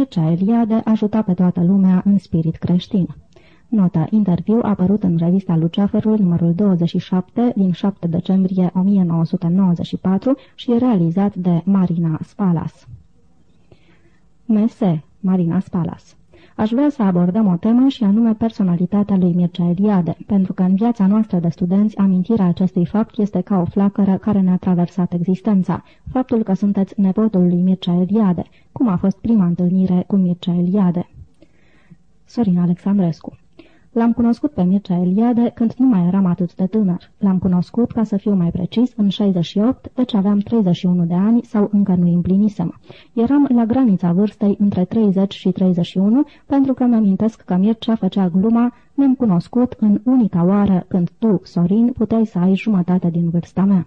Mircea Eliade ajuta pe toată lumea în spirit creștin. Notă. Interviu apărut în revista Luceafărul numărul 27 din 7 decembrie 1994 și realizat de Marina Spalas. Mese. Marina Spalas Aș vrea să abordăm o temă și anume personalitatea lui Mircea Eliade, pentru că în viața noastră de studenți amintirea acestui fapt este ca o flacără care ne-a traversat existența. Faptul că sunteți nepotul lui Mircea Eliade. Cum a fost prima întâlnire cu Mircea Eliade? Sorin Alexandrescu L-am cunoscut pe Mircea Eliade când nu mai eram atât de tânăr. L-am cunoscut, ca să fiu mai precis, în 68, deci aveam 31 de ani sau încă nu împlinisem. Eram la granița vârstei între 30 și 31, pentru că mi-amintesc că Mircea făcea gluma ne-am cunoscut în unica oară când tu, Sorin, puteai să ai jumătate din vârsta mea.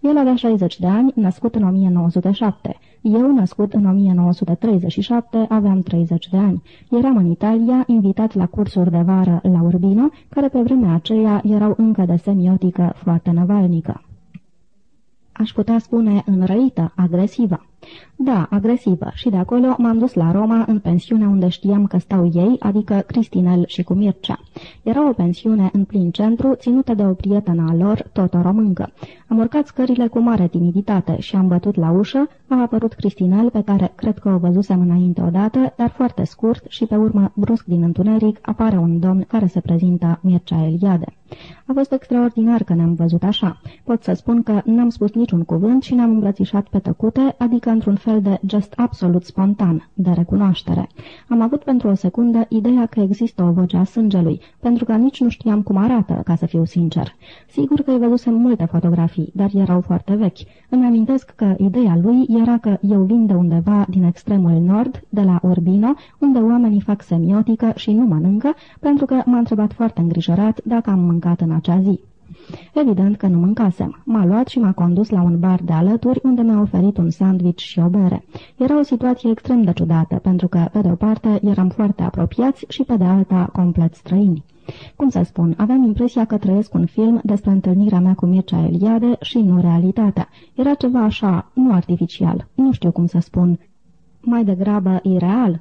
El avea 60 de ani, născut în 1907. Eu, născut în 1937, aveam 30 de ani. Eram în Italia, invitat la cursuri de vară la Urbino, care pe vremea aceea erau încă de semiotică foarte năvalnică. Aș putea spune înrăită, agresivă. Da, agresivă. Și de acolo m-am dus la Roma, în pensiunea unde știam că stau ei, adică Cristinel și cu Mircea. Era o pensiune în plin centru, ținută de o prietenă a lor, tot o româncă. Am urcat scările cu mare timiditate și am bătut la ușă, a apărut Cristinel, pe care cred că o văzusem înainte odată, dar foarte scurt și pe urmă, brusc din întuneric, apare un domn care se prezintă Mircea Eliade. A fost extraordinar că ne-am văzut așa. Pot să spun că n-am spus niciun cuvânt și ne-am îmbrățișat pe tăcute, adică într-un fel de gest absolut spontan, de recunoaștere. Am avut pentru o secundă ideea că există o voce a sângelui, pentru că nici nu știam cum arată, ca să fiu sincer. Sigur că îi văzusem multe fotografii, dar erau foarte vechi. Îmi amintesc că ideea lui era că eu vin de undeva din extremul nord, de la Urbino, unde oamenii fac semiotică și nu mănâncă, pentru că m-a întrebat foarte îngrijorat dacă am mâncat în acea zi. Evident că nu mâncasem. M-a luat și m-a condus la un bar de alături unde mi-a oferit un sandwich și o bere. Era o situație extrem de ciudată, pentru că, pe de o parte, eram foarte apropiați și, pe de alta, complet străini. Cum să spun, aveam impresia că trăiesc un film despre întâlnirea mea cu Mircea Eliade și nu realitatea. Era ceva așa, nu artificial, nu știu cum să spun, mai degrabă ireal,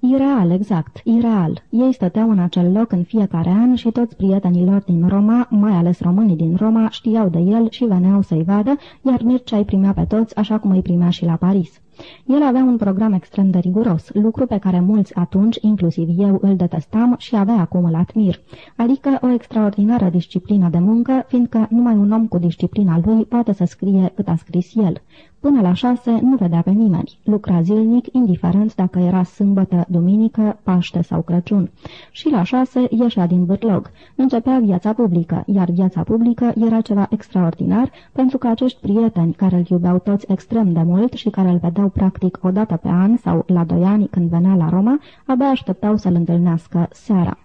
Ireal, exact, ireal. Ei stăteau în acel loc în fiecare an și toți prietenii lor din Roma, mai ales românii din Roma, știau de el și veneau să-i vadă, iar Mircea îi primea pe toți așa cum îi primea și la Paris. El avea un program extrem de riguros, lucru pe care mulți atunci, inclusiv eu, îl detestam și avea acum îl admir, adică o extraordinară disciplină de muncă, fiindcă numai un om cu disciplina lui poate să scrie cât a scris el. Până la șase nu vedea pe nimeni. Lucra zilnic, indiferent dacă era sâmbătă, duminică, Paște sau Crăciun. Și la șase ieșea din vârlog. Începea viața publică, iar viața publică era ceva extraordinar, pentru că acești prieteni care îl iubeau toți extrem de mult și care îl vedeau practic o dată pe an sau la doi ani când venea la Roma, abia așteptau să-l întâlnească seara.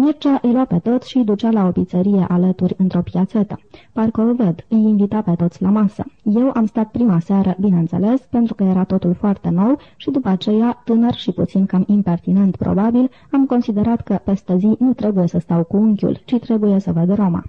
Mircea îi lua pe toți și îi ducea la o pizzerie alături într-o piațetă. Parcă o ved, îi invita pe toți la masă. Eu am stat prima seară, bineînțeles, pentru că era totul foarte nou și după aceea, tânăr și puțin cam impertinent probabil, am considerat că peste zi nu trebuie să stau cu unchiul, ci trebuie să văd Roma.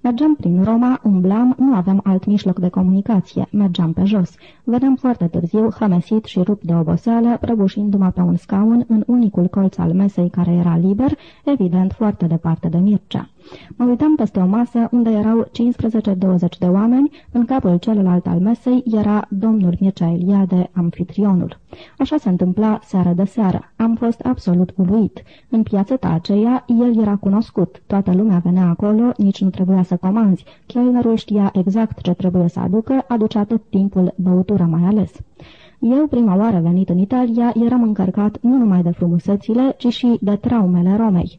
Mergeam prin Roma, umblam, nu aveam alt mijloc de comunicație, mergeam pe jos. Vedeam foarte târziu, hămesit și rupt de oboseală, prăbușindu-mă pe un scaun în unicul colț al mesei care era liber, evident foarte departe de Mircea. Mă uitam peste o masă unde erau 15-20 de oameni, în capul celălalt al mesei era domnul Mircea Eliade, amfitrionul. Așa se întâmpla seară de seară. Am fost absolut uluit. În piațeta aceea, el era cunoscut. Toată lumea venea acolo, nici nu trebuia să comanzi. Chelnerul știa exact ce trebuie să aducă, aducea tot timpul băutură mai ales. Eu, prima oară venit în Italia, eram încărcat nu numai de frumusețile, ci și de traumele Romei.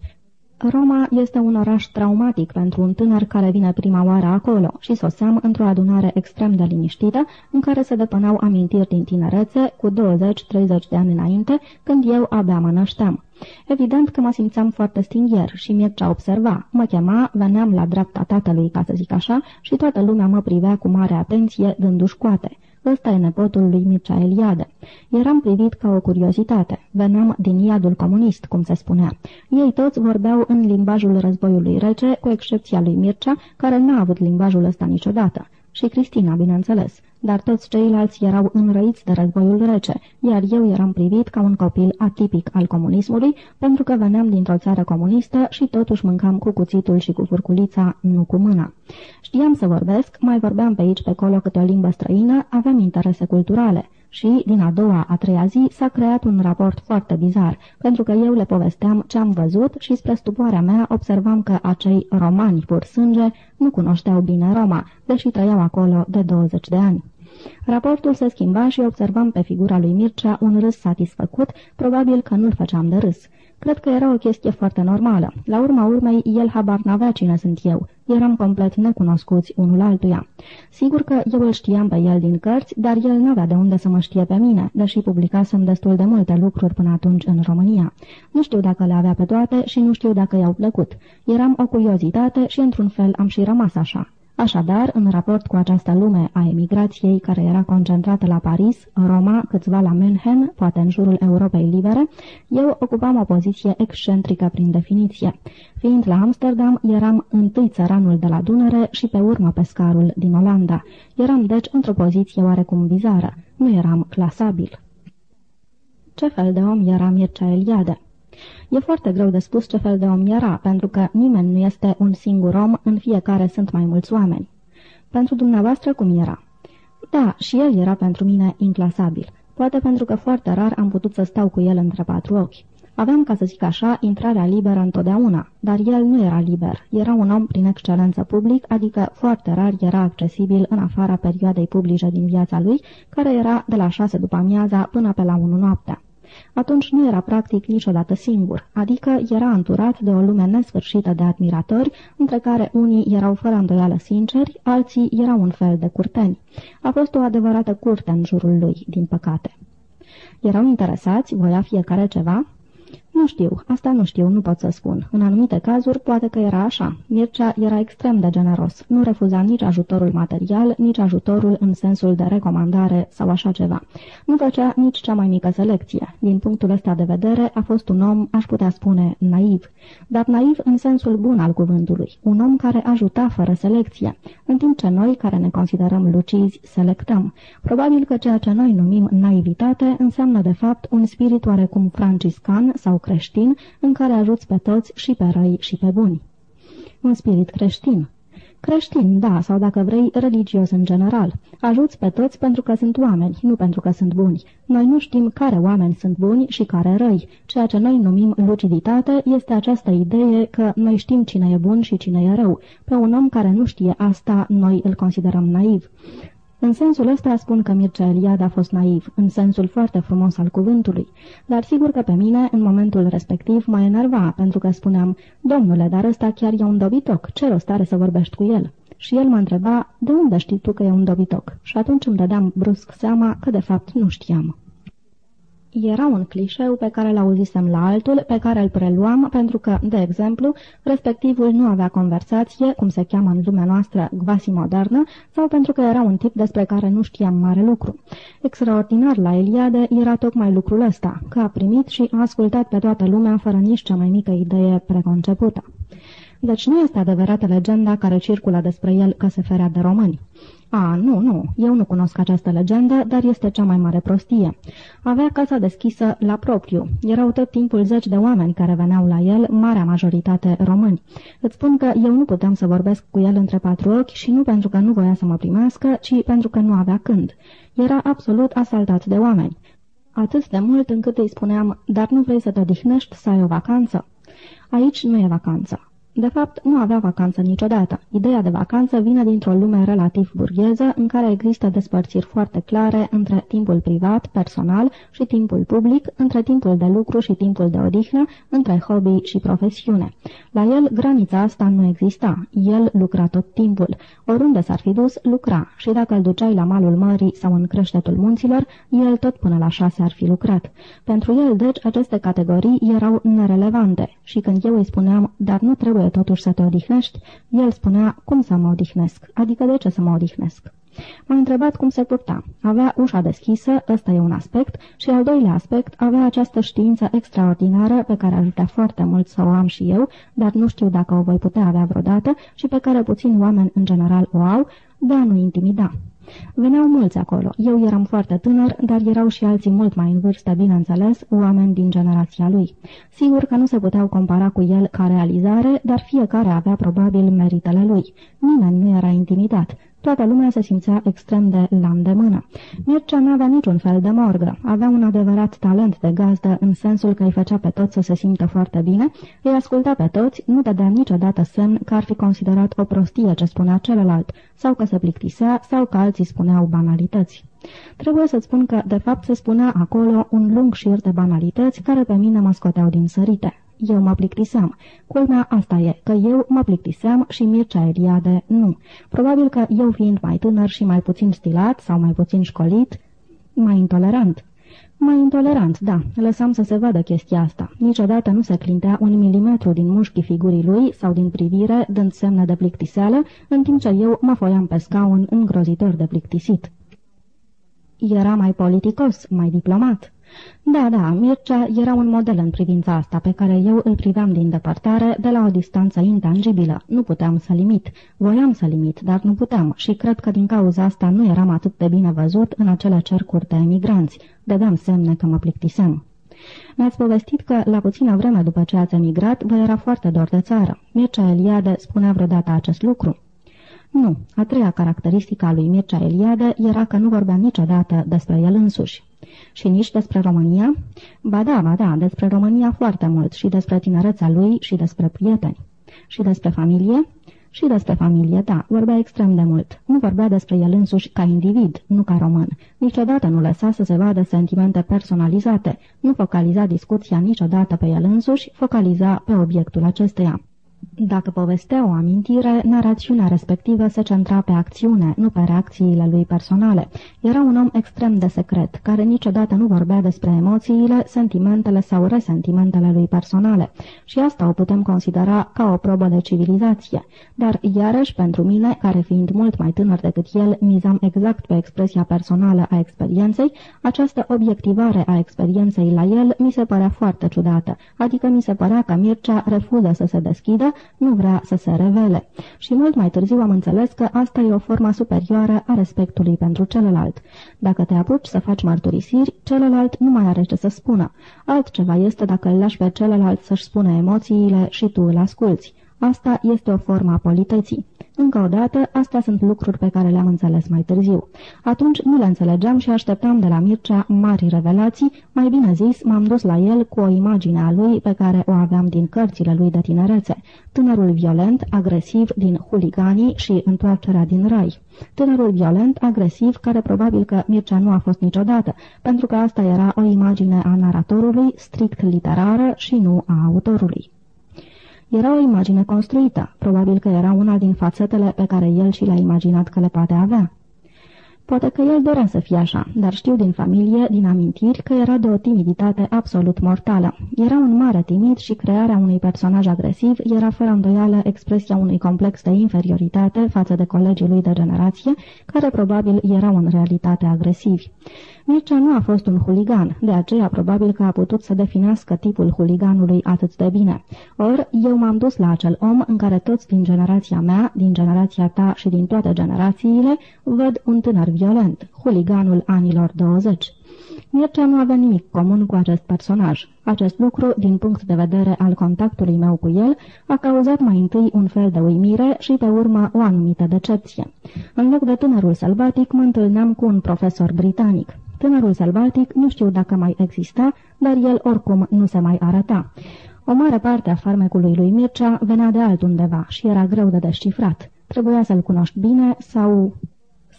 Roma este un oraș traumatic pentru un tânăr care vine prima oară acolo și soseam într-o adunare extrem de liniștită în care se depăneau amintiri din tinerețe cu 20-30 de ani înainte, când eu abia mă nășteam. Evident că mă simțeam foarte stingher și Mircea observa. Mă chema, veneam la dreapta tatălui, ca să zic așa, și toată lumea mă privea cu mare atenție, dându-și coate. Ăsta e nepotul lui Mircea Eliade. Eram privit ca o curiozitate. Veneam din iadul comunist, cum se spunea. Ei toți vorbeau în limbajul războiului rece, cu excepția lui Mircea, care n-a avut limbajul ăsta niciodată. Și Cristina, bineînțeles. Dar toți ceilalți erau înrăiți de războiul rece, iar eu eram privit ca un copil atipic al comunismului, pentru că veneam dintr-o țară comunistă și totuși mâncam cu cuțitul și cu furculița, nu cu mâna. Știam să vorbesc, mai vorbeam pe aici pe acolo câte o limbă străină, aveam interese culturale și, din a doua, a treia zi, s-a creat un raport foarte bizar, pentru că eu le povesteam ce am văzut și, spre stupoarea mea, observam că acei romani pur sânge nu cunoșteau bine Roma, deși trăiau acolo de 20 de ani. Raportul se schimba și observam pe figura lui Mircea un râs satisfăcut, probabil că nu-l făceam de râs. Cred că era o chestie foarte normală. La urma urmei, el habar n-avea cine sunt eu. Eram complet necunoscuți unul altuia. Sigur că eu îl știam pe el din cărți, dar el n-avea de unde să mă știe pe mine, deși publicasem destul de multe lucruri până atunci în România. Nu știu dacă le avea pe toate și nu știu dacă i-au plăcut. Eram o curiozitate și într-un fel am și rămas așa. Așadar, în raport cu această lume a emigrației care era concentrată la Paris, Roma, câțiva la München, poate în jurul Europei libere, eu ocupam o poziție excentrică prin definiție. Fiind la Amsterdam, eram întâi țăranul de la Dunăre și pe urmă pescarul din Olanda. Eram deci într-o poziție oarecum bizară. Nu eram clasabil. Ce fel de om era Mircea Eliade? E foarte greu de spus ce fel de om era, pentru că nimeni nu este un singur om, în fiecare sunt mai mulți oameni. Pentru dumneavoastră cum era? Da, și el era pentru mine inclasabil. Poate pentru că foarte rar am putut să stau cu el între patru ochi. Aveam, ca să zic așa, intrarea liberă întotdeauna, dar el nu era liber. Era un om prin excelență public, adică foarte rar era accesibil în afara perioadei publice din viața lui, care era de la șase după amiaza până pe la unu noaptea. Atunci nu era practic niciodată singur, adică era anturat de o lume nesfârșită de admiratori, între care unii erau fără îndoială sinceri, alții erau un fel de curteni. A fost o adevărată curte în jurul lui, din păcate. Erau interesați, voia fiecare ceva? Nu știu, asta nu știu, nu pot să spun. În anumite cazuri, poate că era așa. Mircea era extrem de generos. Nu refuza nici ajutorul material, nici ajutorul în sensul de recomandare sau așa ceva. Nu făcea nici cea mai mică selecție. Din punctul ăsta de vedere, a fost un om, aș putea spune, naiv. Dar naiv în sensul bun al cuvântului. Un om care ajuta fără selecție. În timp ce noi, care ne considerăm lucizi, selectăm. Probabil că ceea ce noi numim naivitate înseamnă de fapt un spirit oarecum franciscan sau creștin în care ajuți pe toți și pe răi și pe buni. Un spirit creștin. Creștin, da, sau dacă vrei, religios în general. Ajuți pe toți pentru că sunt oameni, nu pentru că sunt buni. Noi nu știm care oameni sunt buni și care răi. Ceea ce noi numim luciditate este această idee că noi știm cine e bun și cine e rău. Pe un om care nu știe asta, noi îl considerăm naiv. În sensul ăsta spun că Mircea Eliade a fost naiv, în sensul foarte frumos al cuvântului, dar sigur că pe mine, în momentul respectiv, mă enerva, pentru că spuneam, domnule, dar ăsta chiar e un dobitoc, ce rost are să vorbești cu el? Și el mă întreba, de unde știi tu că e un dobitoc? Și atunci îmi dădeam brusc seama că de fapt nu știam. Era un clișeu pe care l-auzisem la altul, pe care îl preluam pentru că, de exemplu, respectivul nu avea conversație, cum se cheamă în lumea noastră gvasi modernă, sau pentru că era un tip despre care nu știam mare lucru. Extraordinar la Eliade era tocmai lucrul ăsta, că a primit și a ascultat pe toată lumea fără nici cea mai mică idee preconcepută. Deci nu este adevărată legenda care circulă despre el că se ferea de români. A, nu, nu, eu nu cunosc această legendă, dar este cea mai mare prostie. Avea casa deschisă la propriu. Erau tot timpul zeci de oameni care veneau la el, marea majoritate români. Îți spun că eu nu puteam să vorbesc cu el între patru ochi și nu pentru că nu voia să mă primească, ci pentru că nu avea când. Era absolut asaltat de oameni. Atât de mult încât îi spuneam, dar nu vrei să te odihnești, să ai o vacanță? Aici nu e vacanță. De fapt, nu avea vacanță niciodată. Ideea de vacanță vine dintr-o lume relativ burgheză, în care există despărțiri foarte clare între timpul privat, personal și timpul public, între timpul de lucru și timpul de odihnă, între hobby și profesiune. La el, granița asta nu exista. El lucra tot timpul. Oriunde s-ar fi dus, lucra și dacă îl duceai la malul mării sau în creștetul munților, el tot până la șase ar fi lucrat. Pentru el, deci, aceste categorii erau nerelevante și când eu îi spuneam, dar nu trebuie totuși să te odihnești, el spunea, cum să mă odihnesc, adică de ce să mă odihnesc. M-a întrebat cum se purta. Avea ușa deschisă, ăsta e un aspect, și al doilea aspect, avea această știință extraordinară pe care aș vrea foarte mult să o am și eu, dar nu știu dacă o voi putea avea vreodată și pe care puțini oameni în general o au, de a nu intimida. Veneau mulți acolo. Eu eram foarte tânăr, dar erau și alții mult mai în vârstă, bineînțeles, oameni din generația lui. Sigur că nu se puteau compara cu el ca realizare, dar fiecare avea probabil meritele lui. Nimeni nu era intimidat. Toată lumea se simțea extrem de la îndemână. Mircea n-avea niciun fel de morgă. Avea un adevărat talent de gazdă în sensul că îi făcea pe toți să se simtă foarte bine, îi asculta pe toți, nu dădea niciodată semn că ar fi considerat o prostie ce spunea celălalt, sau că se plictisea, sau că alții spuneau banalități. Trebuie să spun că, de fapt, se spunea acolo un lung șir de banalități care pe mine mă scoteau din sărite eu mă plictiseam. Culmea asta e, că eu mă plictiseam și Mircea Eliade nu. Probabil că eu fiind mai tânăr și mai puțin stilat sau mai puțin școlit, mai intolerant. Mai intolerant, da, lăsam să se vadă chestia asta. Niciodată nu se clintea un milimetru din mușchii figurii lui sau din privire, dând semne de plictiseală, în timp ce eu mă foiam pe scaun îngrozitor de plictisit. Era mai politicos, mai diplomat. Da, da, Mircea era un model în privința asta, pe care eu îl priveam din depărtare, de la o distanță intangibilă. Nu puteam să limit. Voiam să limit, dar nu puteam și cred că din cauza asta nu eram atât de bine văzut în acele cercuri de emigranți. Dădeam semne că mă plictisem. Mi-ați povestit că, la puțină vreme după ce ați emigrat, vă era foarte dor de țară. Mircea Eliade spunea vreodată acest lucru. Nu, a treia caracteristică a lui Mircea Eliade era că nu vorbea niciodată despre el însuși. Și nici despre România? Ba da, ba da, despre România foarte mult și despre tinerețea lui și despre prieteni. Și despre familie? Și despre familie, da, vorbea extrem de mult. Nu vorbea despre el însuși ca individ, nu ca român. Niciodată nu lăsa să se vadă sentimente personalizate. Nu focaliza discuția niciodată pe el însuși, focaliza pe obiectul acesteia. Dacă povestea o amintire, narațiunea respectivă se centra pe acțiune, nu pe reacțiile lui personale. Era un om extrem de secret, care niciodată nu vorbea despre emoțiile, sentimentele sau resentimentele lui personale. Și asta o putem considera ca o probă de civilizație. Dar, iarăși, pentru mine, care fiind mult mai tânăr decât el, mizam exact pe expresia personală a experienței, această obiectivare a experienței la el mi se părea foarte ciudată, adică mi se părea că Mircea refuză să se deschidă nu vrea să se revele. Și mult mai târziu am înțeles că asta e o formă superioară a respectului pentru celălalt. Dacă te apuci să faci mărturisiri, celălalt nu mai are ce să spună. Altceva este dacă îl lași pe celălalt să-și spună emoțiile și tu îl asculți. Asta este o formă a politeții. Încă o dată, astea sunt lucruri pe care le-am înțeles mai târziu. Atunci nu le înțelegeam și așteptam de la Mircea mari revelații, mai bine zis, m-am dus la el cu o imagine a lui pe care o aveam din cărțile lui de tinerețe. Tânărul violent, agresiv din huliganii și întoarcerea din rai. Tânărul violent, agresiv, care probabil că Mircea nu a fost niciodată, pentru că asta era o imagine a naratorului, strict literară și nu a autorului. Era o imagine construită, probabil că era una din fațetele pe care el și le-a imaginat că le poate avea. Poate că el dorea să fie așa, dar știu din familie, din amintiri, că era de o timiditate absolut mortală. Era un mare timid și crearea unui personaj agresiv era fără îndoială expresia unui complex de inferioritate față de colegii lui de generație, care probabil erau în realitate agresivi. Mircea nu a fost un huligan, de aceea probabil că a putut să definească tipul huliganului atât de bine. Or, eu m-am dus la acel om în care toți din generația mea, din generația ta și din toate generațiile, văd un tânăr violent, huliganul anilor 20. Mircea nu avea nimic comun cu acest personaj. Acest lucru, din punct de vedere al contactului meu cu el, a cauzat mai întâi un fel de uimire și pe urmă o anumită decepție. În loc de tânărul sălbatic, mă întâlneam cu un profesor britanic. Tânărul sălbatic nu știu dacă mai exista, dar el oricum nu se mai arăta. O mare parte a farmecului lui Mircea venea de altundeva și era greu de descifrat. Trebuia să-l cunoști bine sau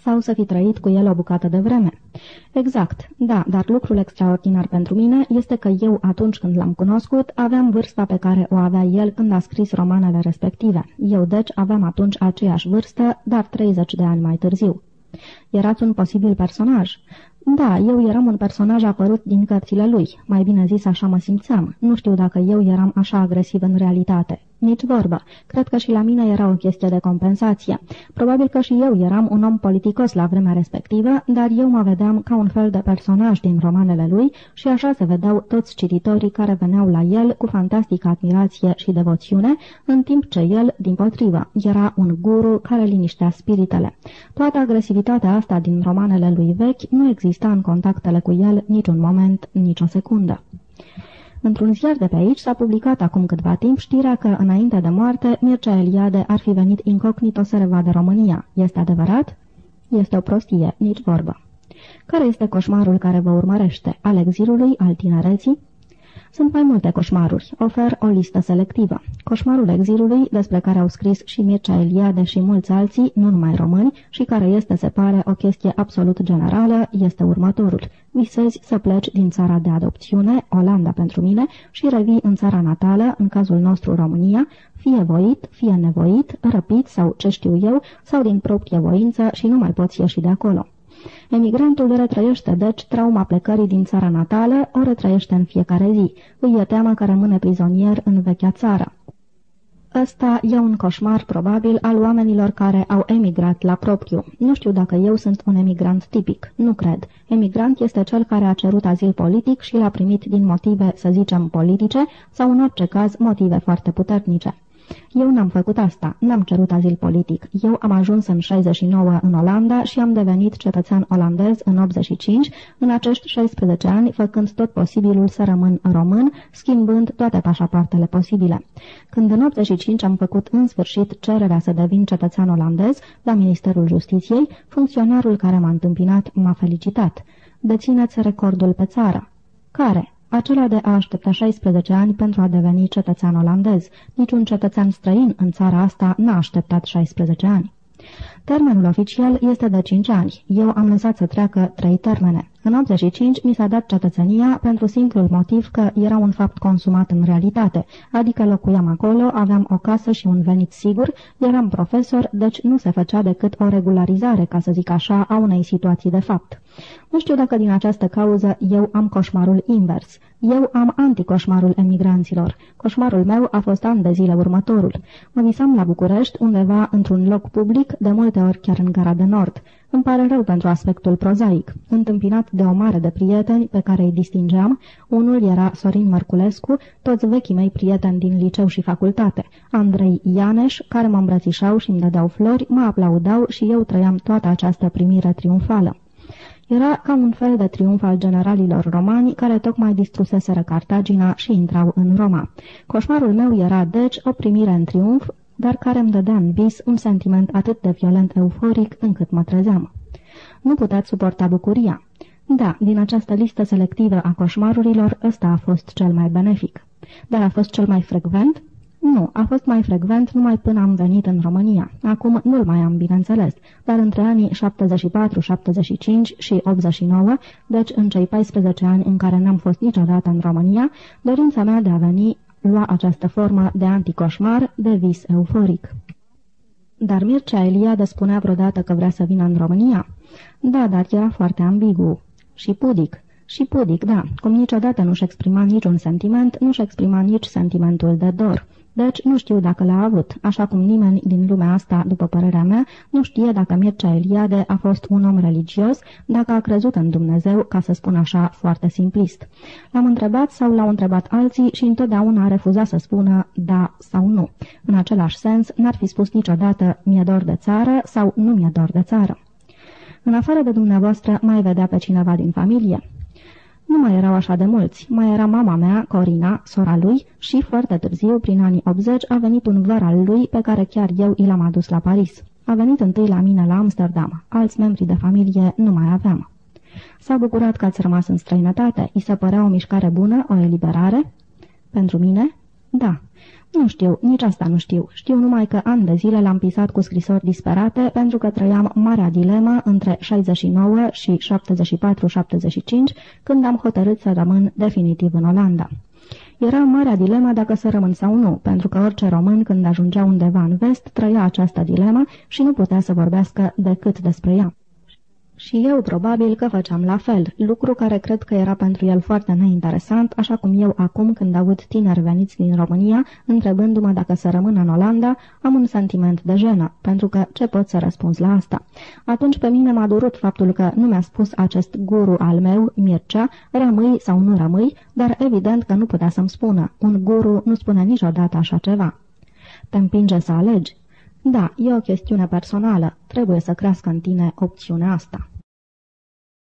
sau să fi trăit cu el o bucată de vreme. Exact, da, dar lucrul extraordinar pentru mine este că eu, atunci când l-am cunoscut, aveam vârsta pe care o avea el când a scris romanele respective. Eu, deci, aveam atunci aceeași vârstă, dar 30 de ani mai târziu. Erați un posibil personaj. Da, eu eram un personaj apărut din cărțile lui. Mai bine zis, așa mă simțeam. Nu știu dacă eu eram așa agresiv în realitate. Nici vorbă. Cred că și la mine era o chestie de compensație. Probabil că și eu eram un om politicos la vremea respectivă, dar eu mă vedeam ca un fel de personaj din romanele lui și așa se vedeau toți cititorii care veneau la el cu fantastică admirație și devoțiune, în timp ce el, din potrivă, era un guru care liniștea spiritele. Toată agresivitatea asta din romanele lui vechi nu exista în contactele cu el niciun moment, nicio secundă. Într-un ziar de pe aici s-a publicat acum câtva timp știrea că, înainte de moarte, Mircea Eliade ar fi venit incognito să revadă România. Este adevărat? Este o prostie, nici vorbă. Care este coșmarul care vă urmărește? Al exilului, al tinereții? Sunt mai multe coșmaruri. Ofer o listă selectivă. Coșmarul exilului, despre care au scris și Mircea Eliade și mulți alții, nu numai români, și care este, se pare, o chestie absolut generală, este următorul. Visezi să pleci din țara de adopțiune, Olanda pentru mine, și revii în țara natală, în cazul nostru România, fie voit, fie nevoit, răpit sau ce știu eu, sau din proprie voință și nu mai poți ieși de acolo. Emigrantul retrăiește, deci, trauma plecării din țara natală, o retrăiește în fiecare zi. Îi e teamă că rămâne prizonier în vechea țară. Ăsta e un coșmar probabil al oamenilor care au emigrat la propriu. Nu știu dacă eu sunt un emigrant tipic. Nu cred. Emigrant este cel care a cerut azil politic și l-a primit din motive, să zicem, politice sau, în orice caz, motive foarte puternice. Eu n-am făcut asta, n-am cerut azil politic. Eu am ajuns în 69 în Olanda și am devenit cetățean olandez în 85, în acești 16 ani, făcând tot posibilul să rămân român, schimbând toate pașapoartele posibile. Când în 85 am făcut în sfârșit cererea să devin cetățean olandez la Ministerul Justiției, funcționarul care m-a întâmpinat m-a felicitat. Dețineți recordul pe țară. Care? Acela de a aștepta 16 ani pentru a deveni cetățean olandez. Niciun cetățean străin în țara asta n-a așteptat 16 ani. Termenul oficial este de 5 ani. Eu am lăsat să treacă 3 termene. În 85 mi s-a dat cetățenia pentru simplul motiv că era un fapt consumat în realitate, adică locuiam acolo, aveam o casă și un venit sigur, eram profesor, deci nu se făcea decât o regularizare, ca să zic așa, a unei situații de fapt. Nu știu dacă din această cauză eu am coșmarul invers. Eu am anticoșmarul emigranților. Coșmarul meu a fost an de zile următorul. Mă visam la București, undeva într-un loc public, de multe ori chiar în gara de nord. Îmi pare rău pentru aspectul prozaic. Întâmpinat de o mare de prieteni pe care îi distingeam, unul era Sorin Mărculescu, toți vechii mei prieteni din liceu și facultate, Andrei Ianeș, care mă îmbrățișau și îmi dădeau flori, mă aplaudau și eu trăiam toată această primire triumfală. Era ca un fel de triumf al generalilor romani care tocmai distruseseră Cartagina și intrau în Roma. Coșmarul meu era, deci, o primire în triumf, dar care îmi dădea în vis un sentiment atât de violent euforic încât mă trezeam. Nu puteți suporta bucuria. Da, din această listă selectivă a coșmarurilor, ăsta a fost cel mai benefic. Dar a fost cel mai frecvent? Nu, a fost mai frecvent numai până am venit în România. Acum nu-l mai am, bineînțeles, dar între anii 74, 75 și 89, deci în cei 14 ani în care n-am fost niciodată în România, dorința mea de a veni lua această formă de anticoșmar, de vis euforic. Dar Mircea Eliade spunea vreodată că vrea să vină în România? Da, dar era foarte ambigu. Și pudic. Și pudic, da, cum niciodată nu-și exprima niciun sentiment, nu-și exprima nici sentimentul de dor. Deci nu știu dacă l-a avut, așa cum nimeni din lumea asta, după părerea mea, nu știe dacă Mircea Eliade a fost un om religios, dacă a crezut în Dumnezeu, ca să spun așa, foarte simplist. L-am întrebat sau l-au întrebat alții și întotdeauna a refuzat să spună da sau nu. În același sens, n-ar fi spus niciodată mi-e dor de țară sau nu mi-e dor de țară. În afară de dumneavoastră, mai vedea pe cineva din familie? Nu mai erau așa de mulți. Mai era mama mea, Corina, sora lui, și foarte târziu, prin anii 80, a venit un văr al lui pe care chiar eu i l-am adus la Paris. A venit întâi la mine la Amsterdam. Alți membri de familie nu mai aveam. S-a bucurat că ați rămas în străinătate. I se părea o mișcare bună, o eliberare? Pentru mine? Da. Nu știu, nici asta nu știu. Știu numai că ani de zile l-am pisat cu scrisori disperate pentru că trăiam marea dilemă între 69 și 74-75 când am hotărât să rămân definitiv în Olanda. Era marea dilemă dacă să rămân sau nu, pentru că orice român când ajungea undeva în vest trăia această dilemă și nu putea să vorbească decât despre ea. Și eu probabil că făceam la fel, lucru care cred că era pentru el foarte neinteresant, așa cum eu acum când aud tineri veniți din România, întrebându-mă dacă să rămân în Olanda, am un sentiment de jenă, pentru că ce pot să răspunzi la asta? Atunci pe mine m-a durut faptul că nu mi-a spus acest guru al meu, Mircea, rămâi sau nu rămâi, dar evident că nu putea să-mi spună. Un guru nu spune niciodată așa ceva. Te împinge să alegi? Da, e o chestiune personală. Trebuie să crească în tine opțiunea asta.